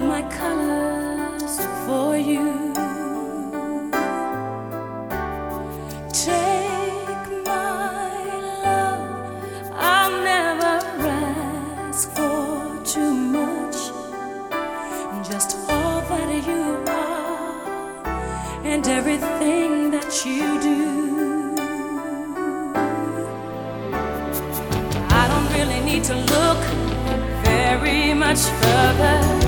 all my colors for you. Take my love, I'll never ask for too much. Just all that you are and everything that you do. I don't really need to look very much further.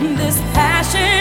this passion.